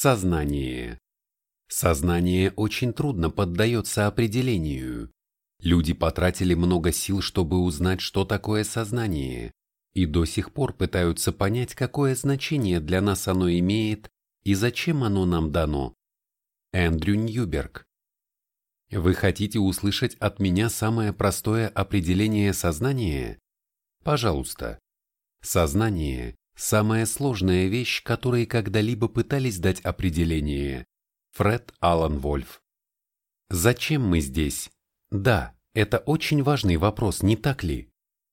Сознание. Сознание очень трудно поддается определению. Люди потратили много сил, чтобы узнать, что такое сознание, и до сих пор пытаются понять, какое значение для нас оно имеет и зачем оно нам дано. Эндрю Ньюберг. Вы хотите услышать от меня самое простое определение сознания? Пожалуйста. Сознание – самая сложная вещь, которой когда-либо пытались дать определение. Фред Аллан Вольф. Зачем мы здесь? Да, это очень важный вопрос, не так ли?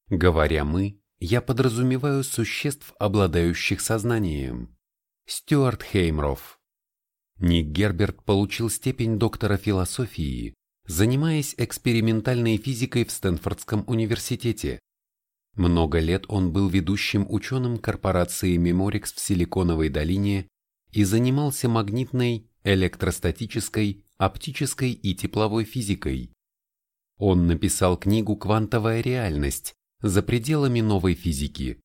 Говоря «мы», я подразумеваю существ, обладающих сознанием. Стюарт Хеймроф. Ник Герберт получил степень доктора философии, занимаясь экспериментальной физикой в Стэнфордском университете. Много лет он был ведущим ученым корпорации Memorex в Силиконовой долине и занимался магнитной, электростатической, оптической и тепловой физикой. Он написал книгу «Квантовая реальность» за пределами новой физики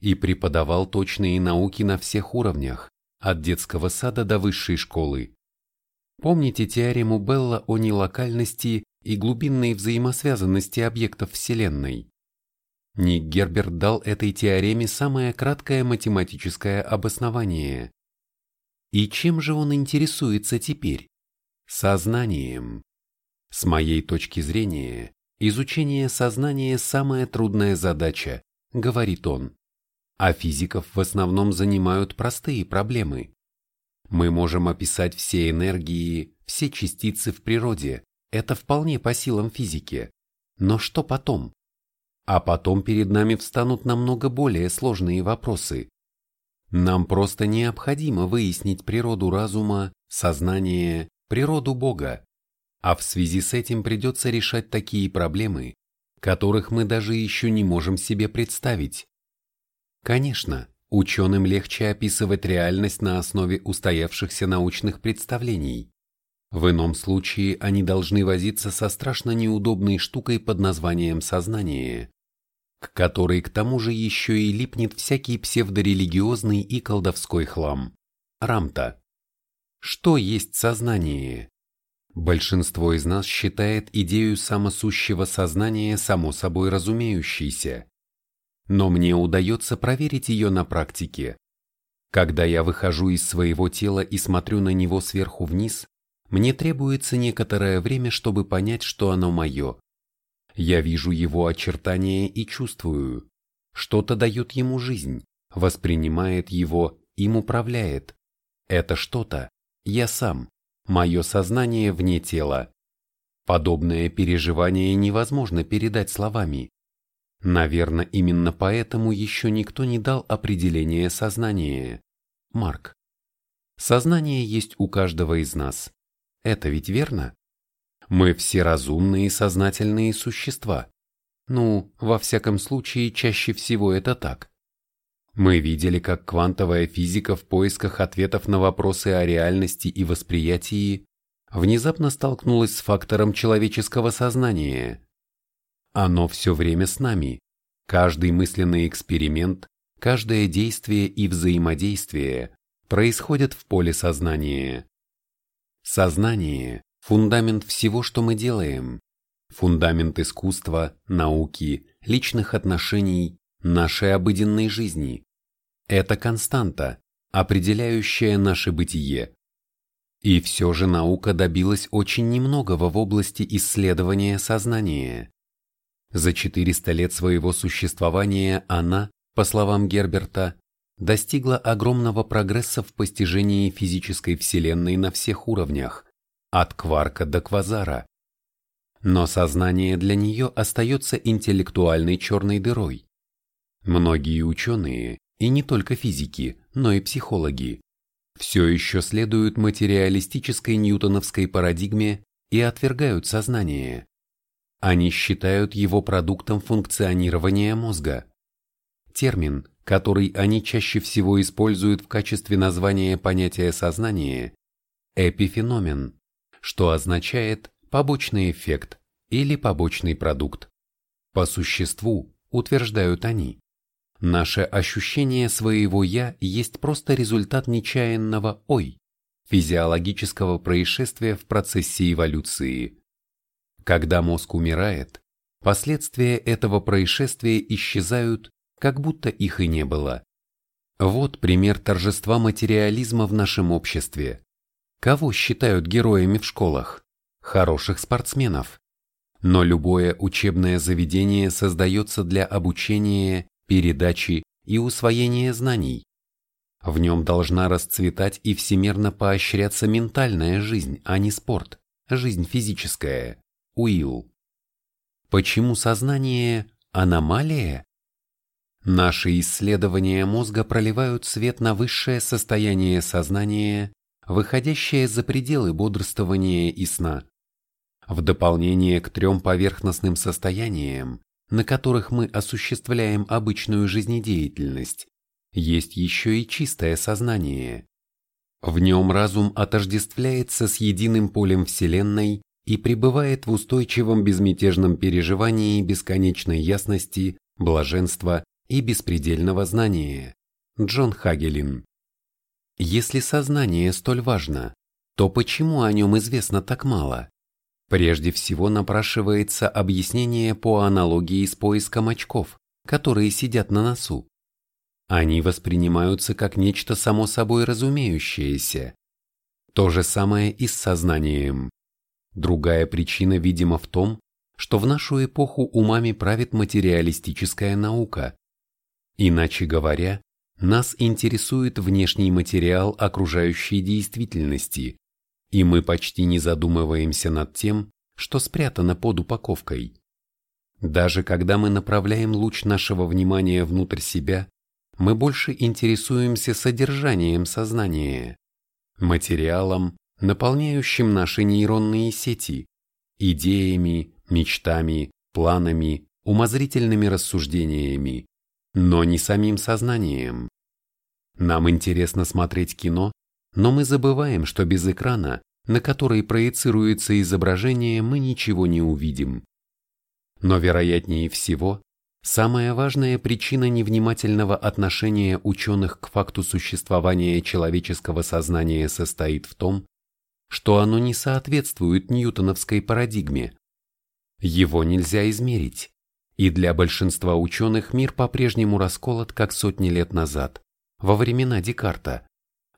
и преподавал точные науки на всех уровнях, от детского сада до высшей школы. Помните теорему Белла о нелокальности и глубинной взаимосвязанности объектов Вселенной? Ник Герберт дал этой теореме самое краткое математическое обоснование. И чем же он интересуется теперь? Сознанием. С моей точки зрения, изучение сознания – самая трудная задача, говорит он. А физиков в основном занимают простые проблемы. Мы можем описать все энергии, все частицы в природе, это вполне по силам физики. Но что потом? А потом перед нами встанут намного более сложные вопросы. Нам просто необходимо выяснить природу разума, сознания, природу Бога. А в связи с этим придется решать такие проблемы, которых мы даже еще не можем себе представить. Конечно, ученым легче описывать реальность на основе устоявшихся научных представлений. В ином случае они должны возиться со страшно неудобной штукой под названием сознание, к которой к тому же еще и липнет всякий псевдорелигиозный и колдовской хлам. Рамта. Что есть сознание? Большинство из нас считает идею самосущего сознания само собой разумеющейся. Но мне удается проверить ее на практике. Когда я выхожу из своего тела и смотрю на него сверху вниз, мне требуется некоторое время, чтобы понять, что оно мое. Я вижу его очертания и чувствую. Что-то дает ему жизнь, воспринимает его, им управляет. Это что-то я сам мое сознание вне тела. Подобное переживание невозможно передать словами. Наверное, именно поэтому еще никто не дал определение сознания. Марк. Сознание есть у каждого из нас. Это ведь верно? Мы все разумные и сознательные существа. Ну, во всяком случае, чаще всего это так. Мы видели, как квантовая физика в поисках ответов на вопросы о реальности и восприятии внезапно столкнулась с фактором человеческого сознания. Оно все время с нами. Каждый мысленный эксперимент, каждое действие и взаимодействие происходят в поле сознания. Сознание – фундамент всего, что мы делаем. Фундамент искусства, науки, личных отношений, нашей обыденной жизни. Это константа, определяющая наше бытие. И все же наука добилась очень немногого в области исследования сознания. За 400 лет своего существования она, по словам Герберта, достигла огромного прогресса в постижении физической вселенной на всех уровнях, от кварка до квазара. Но сознание для нее остается интеллектуальной черной дырой. Многие ученые, и не только физики, но и психологи, все еще следуют материалистической ньютоновской парадигме и отвергают сознание. Они считают его продуктом функционирования мозга. Термин, который они чаще всего используют в качестве названия понятия сознания – эпифеномен, что означает побочный эффект или побочный продукт. По существу, утверждают они, Наше ощущение своего «я» есть просто результат нечаянного «ой», физиологического происшествия в процессе эволюции. Когда мозг умирает, последствия этого происшествия исчезают, как будто их и не было. Вот пример торжества материализма в нашем обществе. Кого считают героями в школах? Хороших спортсменов. Но любое учебное заведение создается для обучения, передачи и усвоения знаний. В нем должна расцветать и всемирно поощряться ментальная жизнь, а не спорт, жизнь физическая. Уилл. Почему сознание – аномалия? Наши исследования мозга проливают свет на высшее состояние сознания, выходящее за пределы бодрствования и сна. В дополнение к трем поверхностным состояниям, на которых мы осуществляем обычную жизнедеятельность, есть еще и чистое сознание. В нем разум отождествляется с единым полем Вселенной и пребывает в устойчивом безмятежном переживании бесконечной ясности, блаженства и беспредельного знания. Джон Хагелин. Если сознание столь важно, то почему о нем известно так мало? Прежде всего напрашивается объяснение по аналогии с поиском очков, которые сидят на носу. Они воспринимаются как нечто само собой разумеющееся. То же самое и с сознанием. Другая причина, видимо, в том, что в нашу эпоху умами правит материалистическая наука. Иначе говоря, нас интересует внешний материал окружающей действительности, и мы почти не задумываемся над тем, что спрятано под упаковкой. Даже когда мы направляем луч нашего внимания внутрь себя, мы больше интересуемся содержанием сознания, материалом, наполняющим наши нейронные сети, идеями, мечтами, планами, умозрительными рассуждениями, но не самим сознанием. Нам интересно смотреть кино, но мы забываем, что без экрана, на который проецируется изображение, мы ничего не увидим. Но вероятнее всего, Самая важная причина невнимательного отношения ученых к факту существования человеческого сознания состоит в том, что оно не соответствует ньютоновской парадигме. Его нельзя измерить, и для большинства ученых мир по-прежнему расколот, как сотни лет назад, во времена Декарта.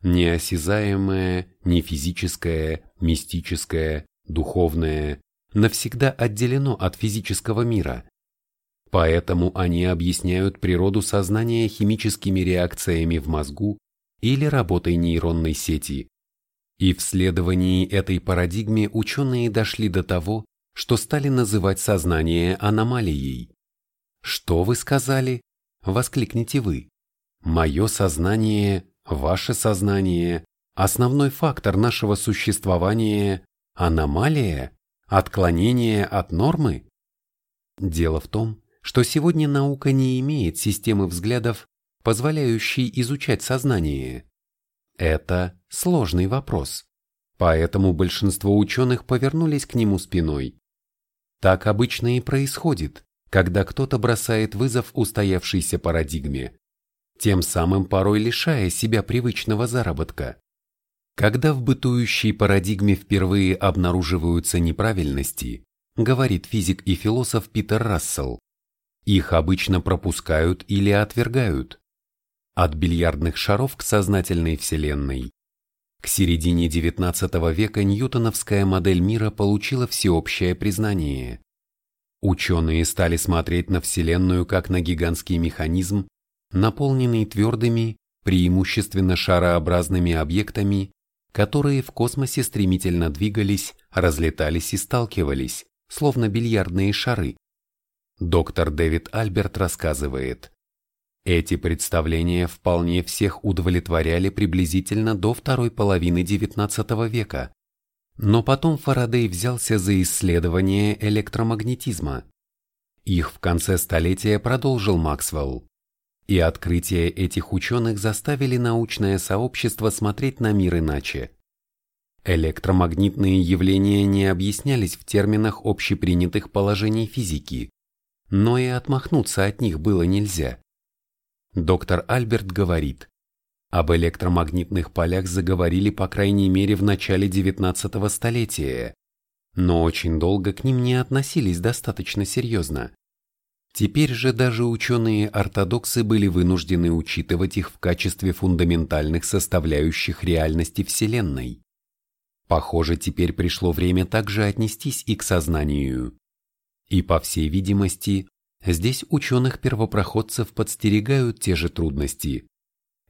Неосязаемое, не физическое, мистическое, духовное навсегда отделено от физического мира – Поэтому они объясняют природу сознания химическими реакциями в мозгу или работой нейронной сети. И в следовании этой парадигме ученые дошли до того, что стали называть сознание аномалией. «Что вы сказали?» – воскликните вы. «Мое сознание, ваше сознание, основной фактор нашего существования – аномалия, отклонение от нормы?» Дело в том, что сегодня наука не имеет системы взглядов, позволяющей изучать сознание. Это сложный вопрос, поэтому большинство ученых повернулись к нему спиной. Так обычно и происходит, когда кто-то бросает вызов устоявшейся парадигме, тем самым порой лишая себя привычного заработка. Когда в бытующей парадигме впервые обнаруживаются неправильности, говорит физик и философ Питер Рассел, их обычно пропускают или отвергают. От бильярдных шаров к сознательной Вселенной. К середине XIX века ньютоновская модель мира получила всеобщее признание. Ученые стали смотреть на Вселенную как на гигантский механизм, наполненный твердыми, преимущественно шарообразными объектами, которые в космосе стремительно двигались, разлетались и сталкивались, словно бильярдные шары. Доктор Дэвид Альберт рассказывает, эти представления вполне всех удовлетворяли приблизительно до второй половины XIX века. Но потом Фарадей взялся за исследование электромагнетизма. Их в конце столетия продолжил Максвелл. И открытия этих ученых заставили научное сообщество смотреть на мир иначе. Электромагнитные явления не объяснялись в терминах общепринятых положений физики, но и отмахнуться от них было нельзя. Доктор Альберт говорит, Об электромагнитных полях заговорили по крайней мере в начале XIX столетия, но очень долго к ним не относились достаточно серьезно. Теперь же даже ученые-ортодоксы были вынуждены учитывать их в качестве фундаментальных составляющих реальности Вселенной. Похоже, теперь пришло время также отнестись и к сознанию. И, по всей видимости, здесь ученых-первопроходцев подстерегают те же трудности.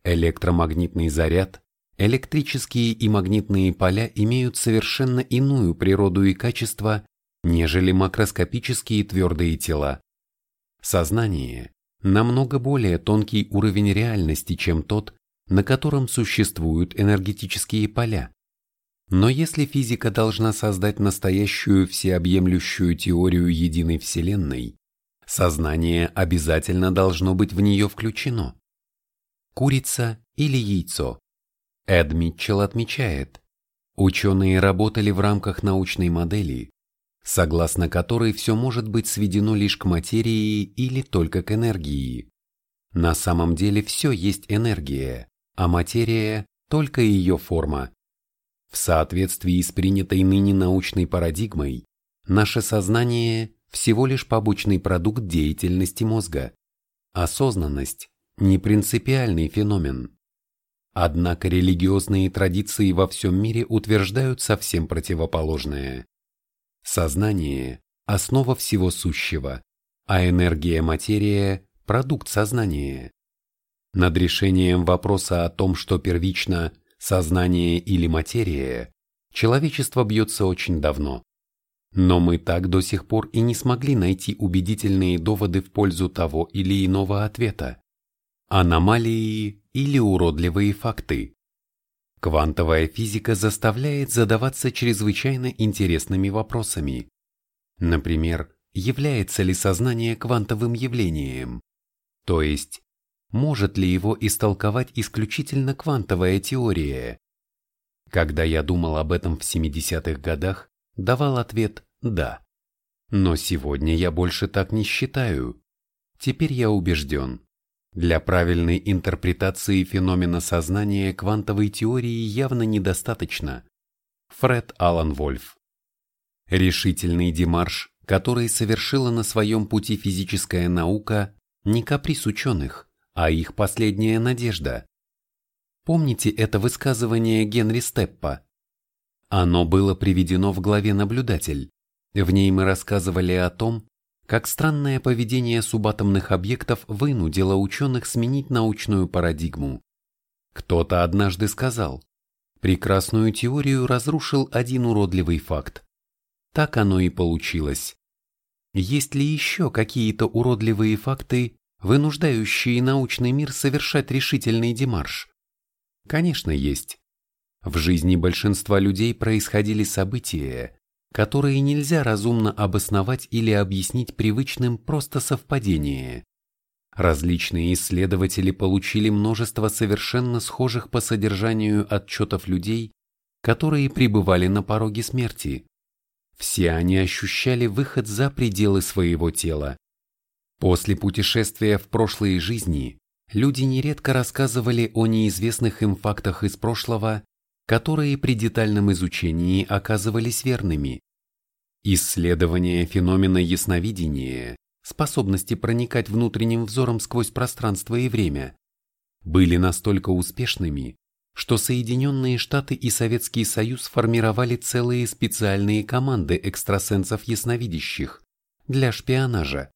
Электромагнитный заряд, электрические и магнитные поля имеют совершенно иную природу и качество, нежели макроскопические твердые тела. Сознание – намного более тонкий уровень реальности, чем тот, на котором существуют энергетические поля. Но если физика должна создать настоящую всеобъемлющую теорию единой Вселенной, сознание обязательно должно быть в нее включено. Курица или яйцо? Эд Митчелл отмечает, ученые работали в рамках научной модели, согласно которой все может быть сведено лишь к материи или только к энергии. На самом деле все есть энергия, а материя – только ее форма. В соответствии с принятой ныне научной парадигмой, наше сознание – всего лишь побочный продукт деятельности мозга. Осознанность – не принципиальный феномен. Однако религиозные традиции во всем мире утверждают совсем противоположное. Сознание – основа всего сущего, а энергия-материя – продукт сознания. Над решением вопроса о том, что первично – сознание или материя, человечество бьется очень давно. Но мы так до сих пор и не смогли найти убедительные доводы в пользу того или иного ответа. Аномалии или уродливые факты. Квантовая физика заставляет задаваться чрезвычайно интересными вопросами. Например, является ли сознание квантовым явлением? То есть, может ли его истолковать исключительно квантовая теория? Когда я думал об этом в 70-х годах, давал ответ «да». Но сегодня я больше так не считаю. Теперь я убежден. Для правильной интерпретации феномена сознания квантовой теории явно недостаточно. Фред Аллан Вольф. Решительный демарш, который совершила на своем пути физическая наука, не каприз ученых, а их последняя надежда. Помните это высказывание Генри Степпа? Оно было приведено в главе «Наблюдатель». В ней мы рассказывали о том, как странное поведение субатомных объектов вынудило ученых сменить научную парадигму. Кто-то однажды сказал, прекрасную теорию разрушил один уродливый факт. Так оно и получилось. Есть ли еще какие-то уродливые факты, вынуждающие научный мир совершать решительный демарш? Конечно, есть. В жизни большинства людей происходили события, которые нельзя разумно обосновать или объяснить привычным просто совпадение. Различные исследователи получили множество совершенно схожих по содержанию отчетов людей, которые пребывали на пороге смерти. Все они ощущали выход за пределы своего тела, После путешествия в прошлые жизни люди нередко рассказывали о неизвестных им фактах из прошлого, которые при детальном изучении оказывались верными. Исследование феномена ясновидения, способности проникать внутренним взором сквозь пространство и время, были настолько успешными, что Соединенные Штаты и Советский Союз формировали целые специальные команды экстрасенсов-ясновидящих для шпионажа.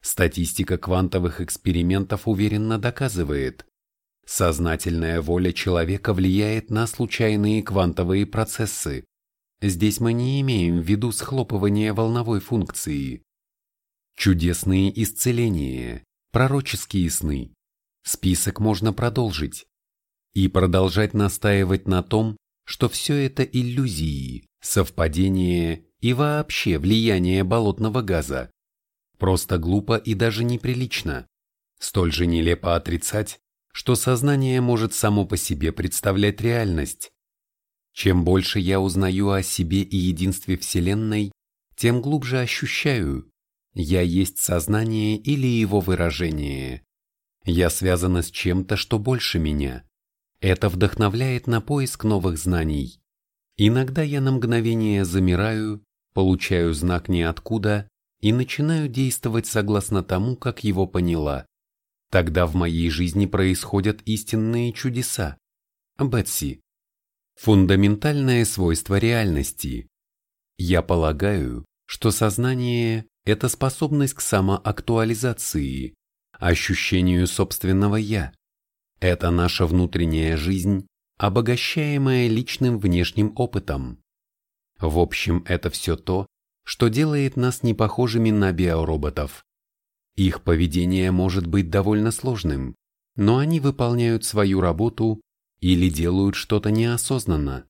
Статистика квантовых экспериментов уверенно доказывает, сознательная воля человека влияет на случайные квантовые процессы. Здесь мы не имеем в виду схлопывание волновой функции. Чудесные исцеления, пророческие сны. Список можно продолжить. И продолжать настаивать на том, что все это иллюзии, совпадения и вообще влияние болотного газа. Просто глупо и даже неприлично. Столь же нелепо отрицать, что сознание может само по себе представлять реальность. Чем больше я узнаю о себе и единстве Вселенной, тем глубже ощущаю, я есть сознание или его выражение. Я связана с чем-то, что больше меня, Это вдохновляет на поиск новых знаний. Иногда я на мгновение замираю, получаю знак ниоткуда и начинаю действовать согласно тому, как его поняла. Тогда в моей жизни происходят истинные чудеса. Бетси. Фундаментальное свойство реальности. Я полагаю, что сознание – это способность к самоактуализации, ощущению собственного «я». Это наша внутренняя жизнь, обогащаемая личным внешним опытом. В общем, это все то, что делает нас не похожими на биороботов. Их поведение может быть довольно сложным, но они выполняют свою работу или делают что-то неосознанно.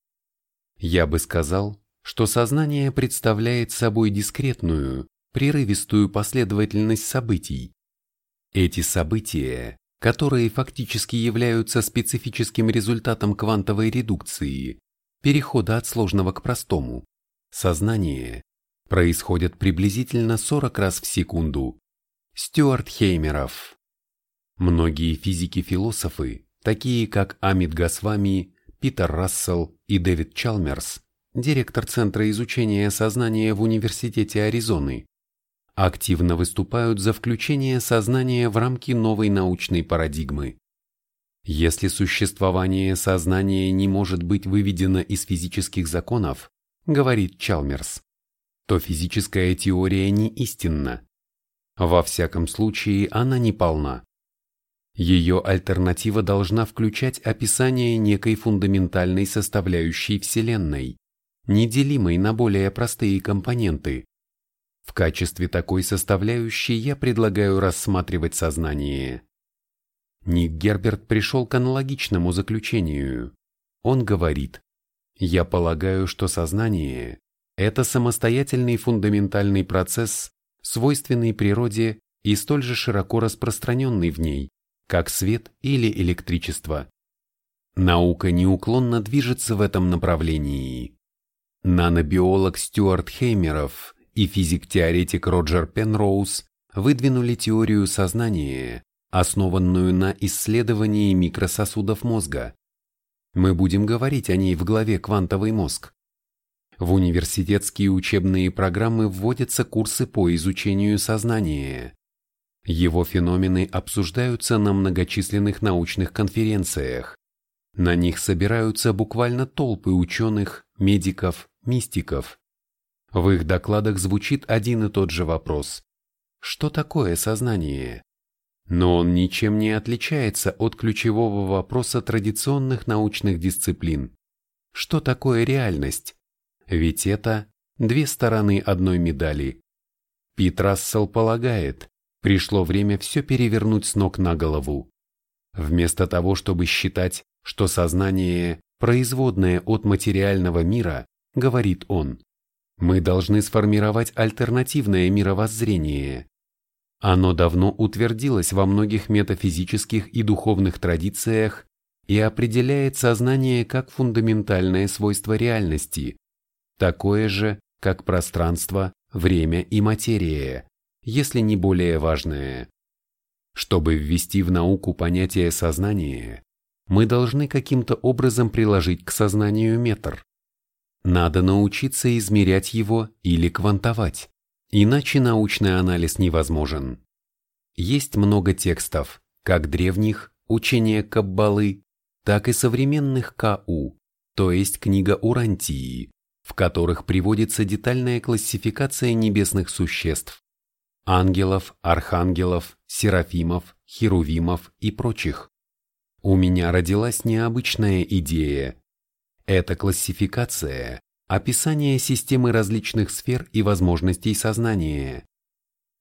Я бы сказал, что сознание представляет собой дискретную, прерывистую последовательность событий. Эти события, которые фактически являются специфическим результатом квантовой редукции, перехода от сложного к простому, сознание, происходят приблизительно 40 раз в секунду. Стюарт Хеймеров. Многие физики-философы, такие как Амит Гасвами, Питер Рассел и Дэвид Чалмерс, директор Центра изучения сознания в Университете Аризоны, активно выступают за включение сознания в рамки новой научной парадигмы. Если существование сознания не может быть выведено из физических законов, говорит Чалмерс, то физическая теория не истинна. Во всяком случае, она не полна. Ее альтернатива должна включать описание некой фундаментальной составляющей Вселенной, неделимой на более простые компоненты. В качестве такой составляющей я предлагаю рассматривать сознание. Ник Герберт пришел к аналогичному заключению. Он говорит, «Я полагаю, что сознание – это самостоятельный фундаментальный процесс, свойственный природе и столь же широко распространенный в ней, как свет или электричество. Наука неуклонно движется в этом направлении. Нанобиолог Стюарт Хеймеров и физик-теоретик Роджер Пенроуз выдвинули теорию сознания, основанную на исследовании микрососудов мозга. Мы будем говорить о ней в главе «Квантовый мозг». В университетские учебные программы вводятся курсы по изучению сознания. Его феномены обсуждаются на многочисленных научных конференциях. На них собираются буквально толпы ученых, медиков, мистиков. В их докладах звучит один и тот же вопрос. Что такое сознание? Но он ничем не отличается от ключевого вопроса традиционных научных дисциплин. Что такое реальность? Ведь это две стороны одной медали. Пит Рассел полагает, пришло время все перевернуть с ног на голову. Вместо того, чтобы считать, что сознание – производное от материального мира, говорит он, мы должны сформировать альтернативное мировоззрение. Оно давно утвердилось во многих метафизических и духовных традициях и определяет сознание как фундаментальное свойство реальности, такое же, как пространство, время и материя, если не более важное. Чтобы ввести в науку понятие сознания, мы должны каким-то образом приложить к сознанию метр. Надо научиться измерять его или квантовать, иначе научный анализ невозможен. Есть много текстов, как древних, учения Каббалы, так и современных КУ, то есть книга Урантии, в которых приводится детальная классификация небесных существ, ангелов, архангелов, серафимов, херувимов и прочих. У меня родилась необычная идея – эта классификация – описание системы различных сфер и возможностей сознания.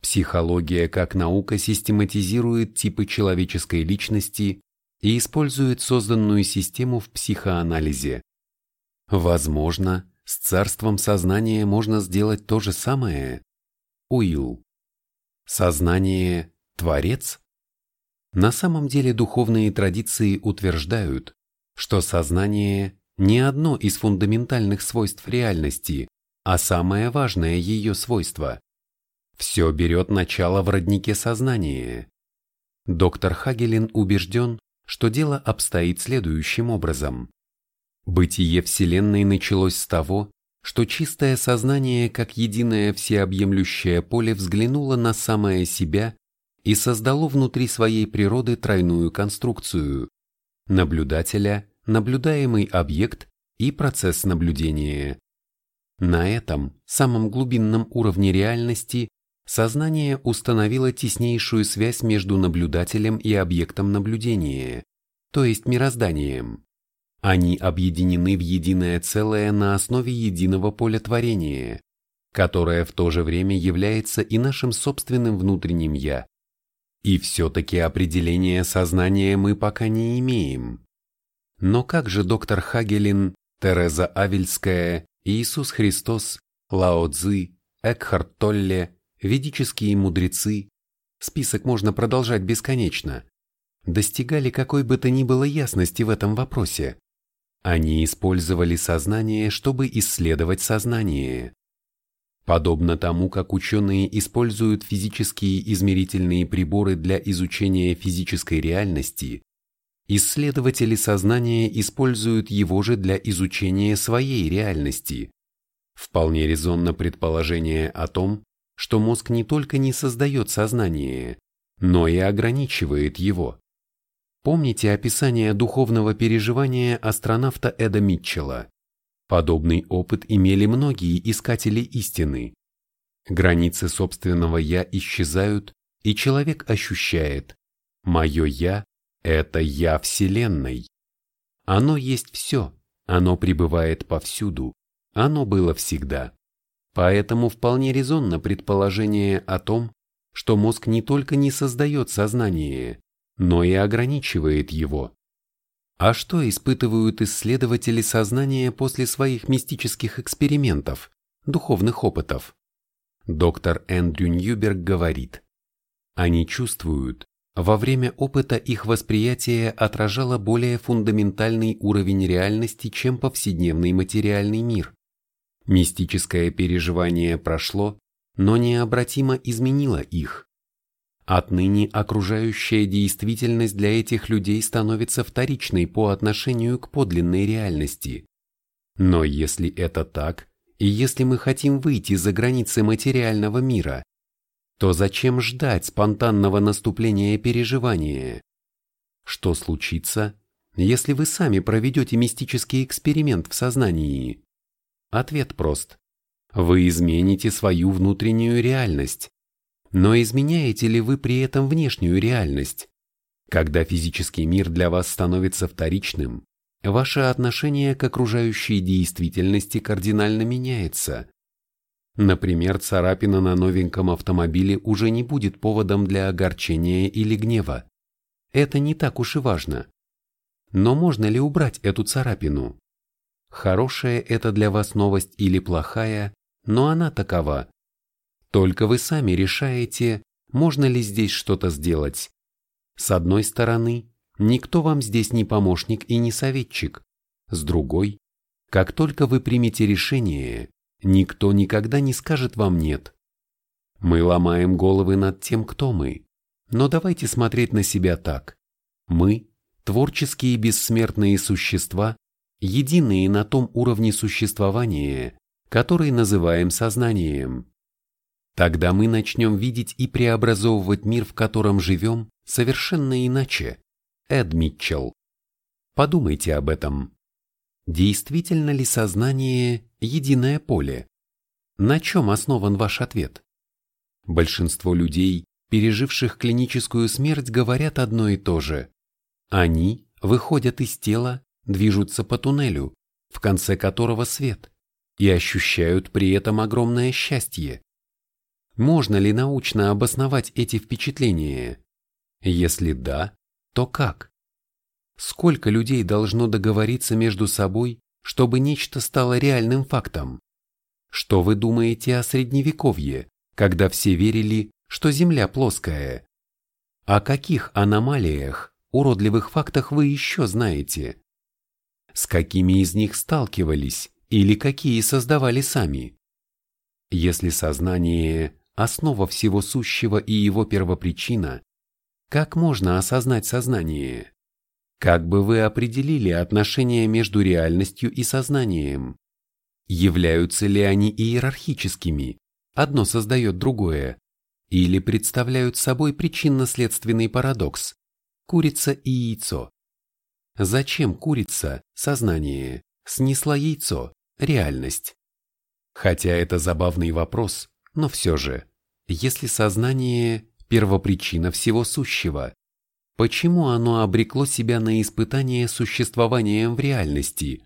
Психология как наука систематизирует типы человеческой личности и использует созданную систему в психоанализе. Возможно, с царством сознания можно сделать то же самое. Уилл. Сознание – творец? На самом деле духовные традиции утверждают, что сознание не одно из фундаментальных свойств реальности, а самое важное ее свойство. Все берет начало в роднике сознания. Доктор Хагелин убежден, что дело обстоит следующим образом. Бытие Вселенной началось с того, что чистое сознание как единое всеобъемлющее поле взглянуло на самое себя и создало внутри своей природы тройную конструкцию – наблюдателя, наблюдаемый объект и процесс наблюдения. На этом, самом глубинном уровне реальности, сознание установило теснейшую связь между наблюдателем и объектом наблюдения, то есть мирозданием. Они объединены в единое целое на основе единого поля творения, которое в то же время является и нашим собственным внутренним «я». И все-таки определение сознания мы пока не имеем. Но как же доктор Хагелин, Тереза Авельская, Иисус Христос, Лао Цзы, Экхарт Толле, ведические мудрецы, список можно продолжать бесконечно, достигали какой бы то ни было ясности в этом вопросе? Они использовали сознание, чтобы исследовать сознание. Подобно тому, как ученые используют физические измерительные приборы для изучения физической реальности, исследователи сознания используют его же для изучения своей реальности. Вполне резонно предположение о том, что мозг не только не создает сознание, но и ограничивает его. Помните описание духовного переживания астронавта Эда Митчелла? Подобный опыт имели многие искатели истины. Границы собственного «я» исчезают, и человек ощущает «моё «я» — это «я» Вселенной». Оно есть все, оно пребывает повсюду, оно было всегда. Поэтому вполне резонно предположение о том, что мозг не только не создает сознание, но и ограничивает его. А что испытывают исследователи сознания после своих мистических экспериментов, духовных опытов? Доктор Эндрю Ньюберг говорит, они чувствуют, во время опыта их восприятие отражало более фундаментальный уровень реальности, чем повседневный материальный мир. Мистическое переживание прошло, но необратимо изменило их. Отныне окружающая действительность для этих людей становится вторичной по отношению к подлинной реальности. Но если это так, и если мы хотим выйти за границы материального мира, то зачем ждать спонтанного наступления переживания? Что случится, если вы сами проведете мистический эксперимент в сознании? Ответ прост. Вы измените свою внутреннюю реальность, но изменяете ли вы при этом внешнюю реальность? Когда физический мир для вас становится вторичным, ваше отношение к окружающей действительности кардинально меняется. Например, царапина на новеньком автомобиле уже не будет поводом для огорчения или гнева. Это не так уж и важно. Но можно ли убрать эту царапину? Хорошая это для вас новость или плохая, но она такова. Только вы сами решаете, можно ли здесь что-то сделать. С одной стороны, никто вам здесь не помощник и не советчик. С другой, как только вы примете решение, никто никогда не скажет вам «нет». Мы ломаем головы над тем, кто мы. Но давайте смотреть на себя так. Мы – творческие бессмертные существа, единые на том уровне существования, который называем сознанием. Тогда мы начнем видеть и преобразовывать мир, в котором живем, совершенно иначе. Эд Митчелл. Подумайте об этом. Действительно ли сознание – единое поле? На чем основан ваш ответ? Большинство людей, переживших клиническую смерть, говорят одно и то же. Они выходят из тела, движутся по туннелю, в конце которого свет, и ощущают при этом огромное счастье. Можно ли научно обосновать эти впечатления? Если да, то как? Сколько людей должно договориться между собой, чтобы нечто стало реальным фактом? Что вы думаете о средневековье, когда все верили, что Земля плоская? О каких аномалиях, уродливых фактах вы еще знаете? С какими из них сталкивались или какие создавали сами? Если сознание основа всего сущего и его первопричина, как можно осознать сознание? Как бы вы определили отношения между реальностью и сознанием? Являются ли они иерархическими, одно создает другое, или представляют собой причинно-следственный парадокс, курица и яйцо? Зачем курица, сознание, снесла яйцо, реальность? Хотя это забавный вопрос, но все же, если сознание – первопричина всего сущего, Почему оно обрекло себя на испытание существованием в реальности?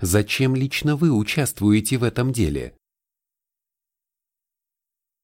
Зачем лично вы участвуете в этом деле?